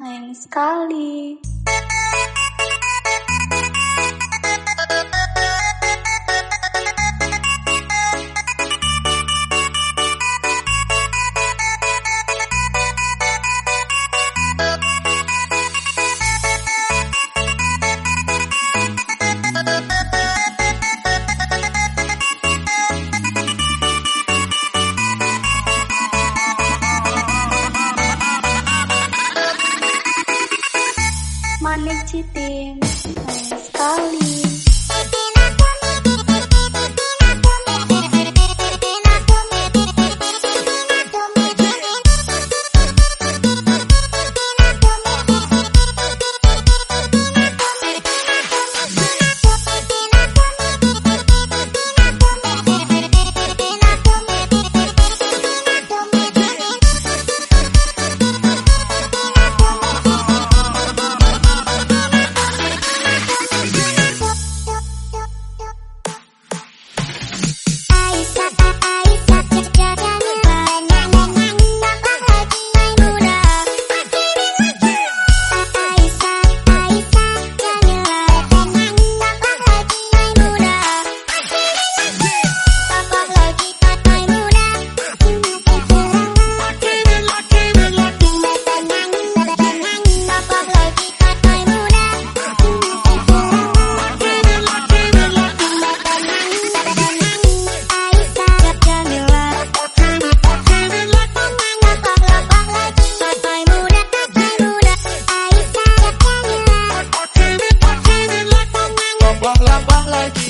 sayang sekali. like you.